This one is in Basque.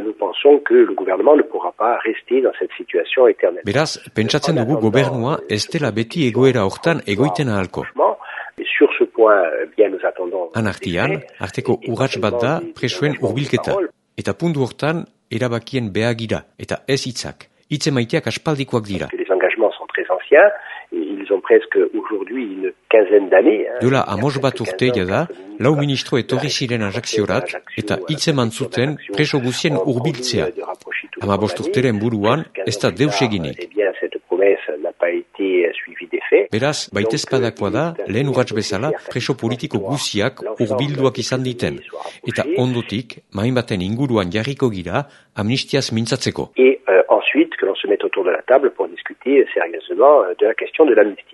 que nous pensons que le gouvernement ne pourra pas rester dans cette situation éternelle. Beraz, pentsatzen dugu gobernua ez dela beti egoera hortan egoiten ahalko. Sur ce point, eh bien, nous attendons... Han artian, arteko urratx bat da presoen urbilketa. Eta puntu hortan, erabakien behagira, eta ez hitzak. Hitze maiteak aspaldikoak dira. Anciens, ils ont presque aujourd'hui une quinzaine d'années. Dola amos bat urte da, lau ministro etorri ziren arrakziorat, eta hitzeman zuten preso guzien urbiltzea. Hama bost urteren buruan, ez da deus eginik. Beraz, baitezpadakoa da, lehen urratz bezala, preso politiko guziak urbilduak izan diten. Eta ondotik, main baten inguruan jarriko gira, amnistiaz mintzatzeko. Et euh, ensuite, que l'on se mette autour de la table pour discuter sérieusement de la question de l'amnistie.